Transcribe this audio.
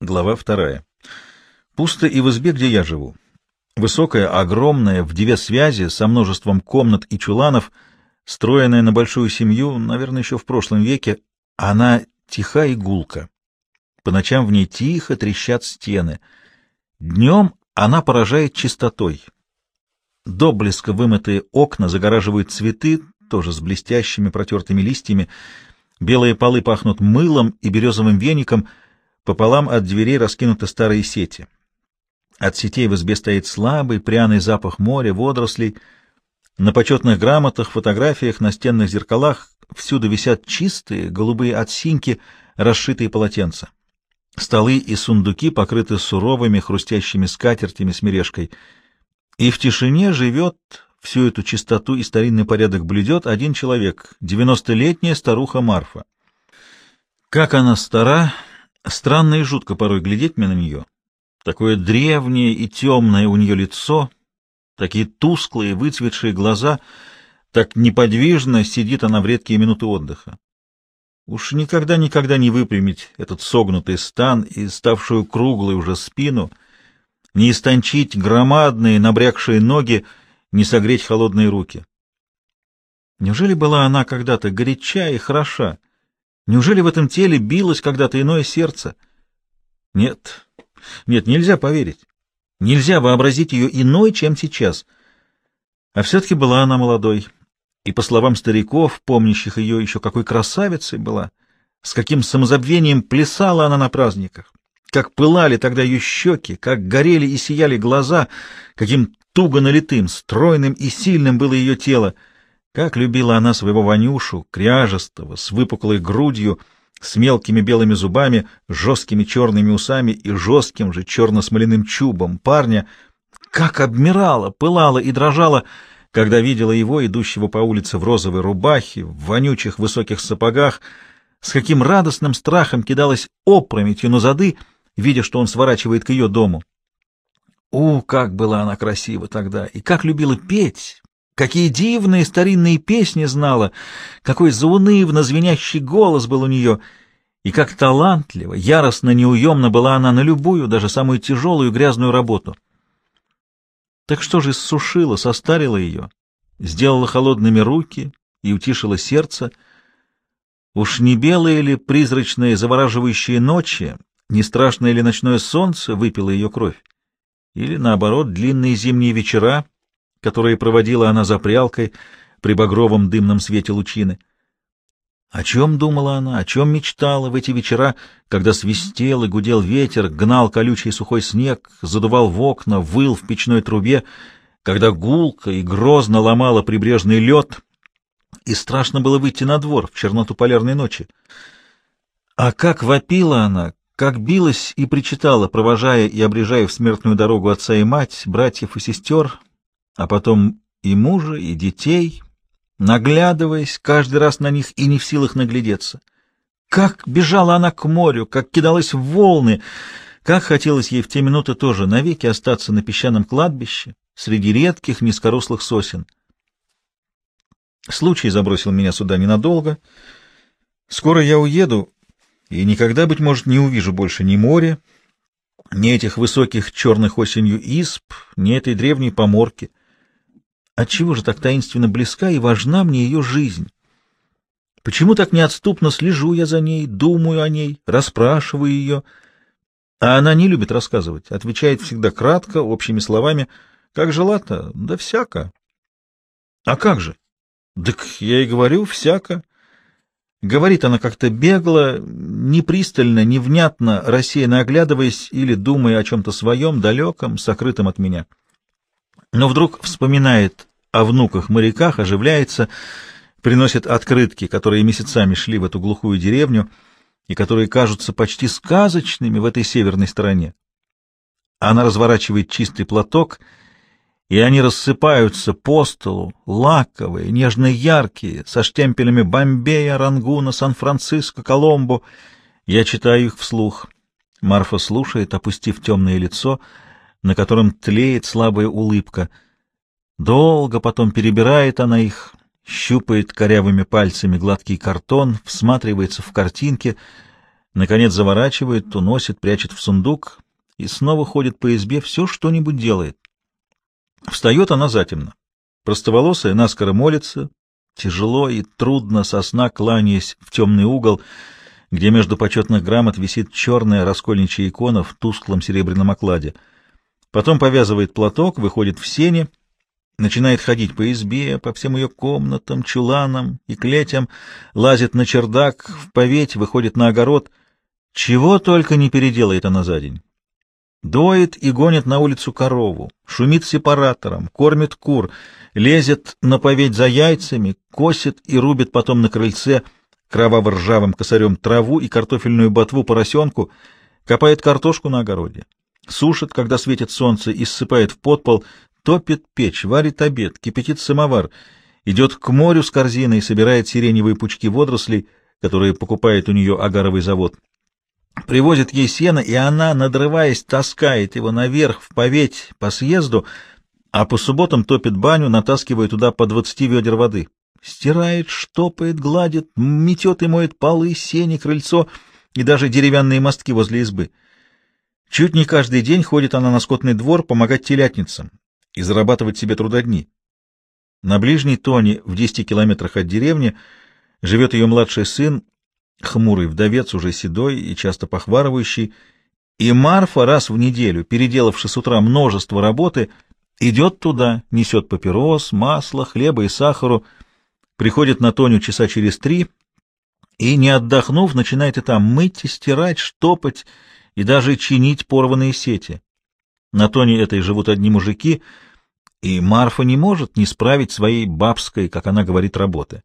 Глава вторая. Пусто и в избе, где я живу. Высокая, огромная, в две связи, со множеством комнат и чуланов, стройная на большую семью, наверное, еще в прошлом веке, она тиха и гулка. По ночам в ней тихо трещат стены. Днем она поражает чистотой. До блеска вымытые окна загораживают цветы, тоже с блестящими протертыми листьями. Белые полы пахнут мылом и березовым веником — Пополам от дверей раскинуты старые сети. От сетей в избе стоит слабый, пряный запах моря, водорослей. На почетных грамотах, фотографиях, на стенных зеркалах всюду висят чистые, голубые от синьки, расшитые полотенца. Столы и сундуки покрыты суровыми, хрустящими скатертями с мережкой. И в тишине живет, всю эту чистоту и старинный порядок блюдет один человек, девяностолетняя старуха Марфа. Как она стара, Странно и жутко порой глядеть мне на нее. Такое древнее и темное у нее лицо, такие тусклые, выцветшие глаза, так неподвижно сидит она в редкие минуты отдыха. Уж никогда-никогда не выпрямить этот согнутый стан и ставшую круглой уже спину, не истончить громадные набрякшие ноги, не согреть холодные руки. Неужели была она когда-то горяча и хороша? Неужели в этом теле билось когда-то иное сердце? Нет, нет, нельзя поверить. Нельзя вообразить ее иной, чем сейчас. А все-таки была она молодой. И, по словам стариков, помнящих ее еще какой красавицей была, с каким самозабвением плясала она на праздниках, как пылали тогда ее щеки, как горели и сияли глаза, каким туго налитым, стройным и сильным было ее тело — как любила она своего Ванюшу, кряжестого, с выпуклой грудью, с мелкими белыми зубами, жесткими черными усами и жестким же черно-смоляным чубом парня, как обмирала, пылала и дрожала, когда видела его, идущего по улице в розовой рубахе, в вонючих высоких сапогах, с каким радостным страхом кидалась опрометью на зады, видя, что он сворачивает к ее дому. У, как была она красива тогда, и как любила петь, Какие дивные старинные песни знала, какой заунывно звенящий голос был у нее, и как талантливо, яростно, неуемно была она на любую, даже самую тяжелую грязную работу. Так что же иссушила, состарила ее, сделала холодными руки и утишила сердце? Уж не белые ли призрачные завораживающие ночи, не страшное ли ночное солнце выпило ее кровь? Или, наоборот, длинные зимние вечера — которые проводила она за прялкой при багровом дымном свете лучины. О чем думала она, о чем мечтала в эти вечера, когда свистел и гудел ветер, гнал колючий сухой снег, задувал в окна, выл в печной трубе, когда гулко и грозно ломала прибрежный лед, и страшно было выйти на двор в черноту полярной ночи. А как вопила она, как билась и причитала, провожая и обрежая в смертную дорогу отца и мать, братьев и сестер, а потом и мужа, и детей, наглядываясь каждый раз на них и не в силах наглядеться. Как бежала она к морю, как кидалась в волны, как хотелось ей в те минуты тоже навеки остаться на песчаном кладбище среди редких низкорослых сосен. Случай забросил меня сюда ненадолго. Скоро я уеду, и никогда, быть может, не увижу больше ни моря, ни этих высоких черных осенью исп, ни этой древней поморки. Отчего же так таинственно близка и важна мне ее жизнь? Почему так неотступно слежу я за ней, думаю о ней, расспрашиваю ее? А она не любит рассказывать, отвечает всегда кратко, общими словами. Как жила-то? Да всяко. А как же? Так я и говорю, всяко. Говорит она как-то бегло, непристально, невнятно, рассеянно оглядываясь или думая о чем-то своем, далеком, сокрытом от меня но вдруг вспоминает о внуках-моряках, оживляется, приносит открытки, которые месяцами шли в эту глухую деревню и которые кажутся почти сказочными в этой северной стороне. Она разворачивает чистый платок, и они рассыпаются по столу, лаковые, нежно-яркие, со штемпелями Бомбея, Рангуна, Сан-Франциско, Коломбо. Я читаю их вслух. Марфа слушает, опустив темное лицо — на котором тлеет слабая улыбка. Долго потом перебирает она их, щупает корявыми пальцами гладкий картон, всматривается в картинки, Наконец заворачивает, уносит, прячет в сундук и снова ходит по избе, все что-нибудь делает. Встает она затемно. Простоволосая наскоро молится, тяжело и трудно сосна, кланяясь в темный угол, где между почетных грамот висит черная раскольничья икона в тусклом серебряном окладе. Потом повязывает платок, выходит в сене, начинает ходить по избе, по всем ее комнатам, чуланам и клетям, лазит на чердак, в поветь, выходит на огород. Чего только не переделает она за день. Доит и гонит на улицу корову, шумит сепаратором, кормит кур, лезет на поветь за яйцами, косит и рубит потом на крыльце кроваво-ржавым косарем траву и картофельную ботву поросенку, копает картошку на огороде, сушит, когда светит солнце, и ссыпает в подпол, топит печь, варит обед, кипятит самовар, идет к морю с корзиной и собирает сиреневые пучки водорослей, которые покупает у нее агаровый завод. Привозит ей сено, и она, надрываясь, таскает его наверх в поветь по съезду, а по субботам топит баню, натаскивая туда по двадцати ведер воды. Стирает, штопает, гладит, метет и моет полы, сени, крыльцо и даже деревянные мостки возле избы. Чуть не каждый день ходит она на скотный двор помогать телятницам и зарабатывать себе трудодни. На ближней Тоне, в десяти километрах от деревни, живет ее младший сын, хмурый вдовец, уже седой и часто похварывающий, и Марфа раз в неделю, переделавши с утра множество работы, идет туда, несет папирос, масло, хлеба и сахару, приходит на Тоню часа через три и, не отдохнув, начинает и там мыть, и стирать, штопать и даже чинить порванные сети. На Тоне этой живут одни мужики, и Марфа не может не справить своей бабской, как она говорит, работы.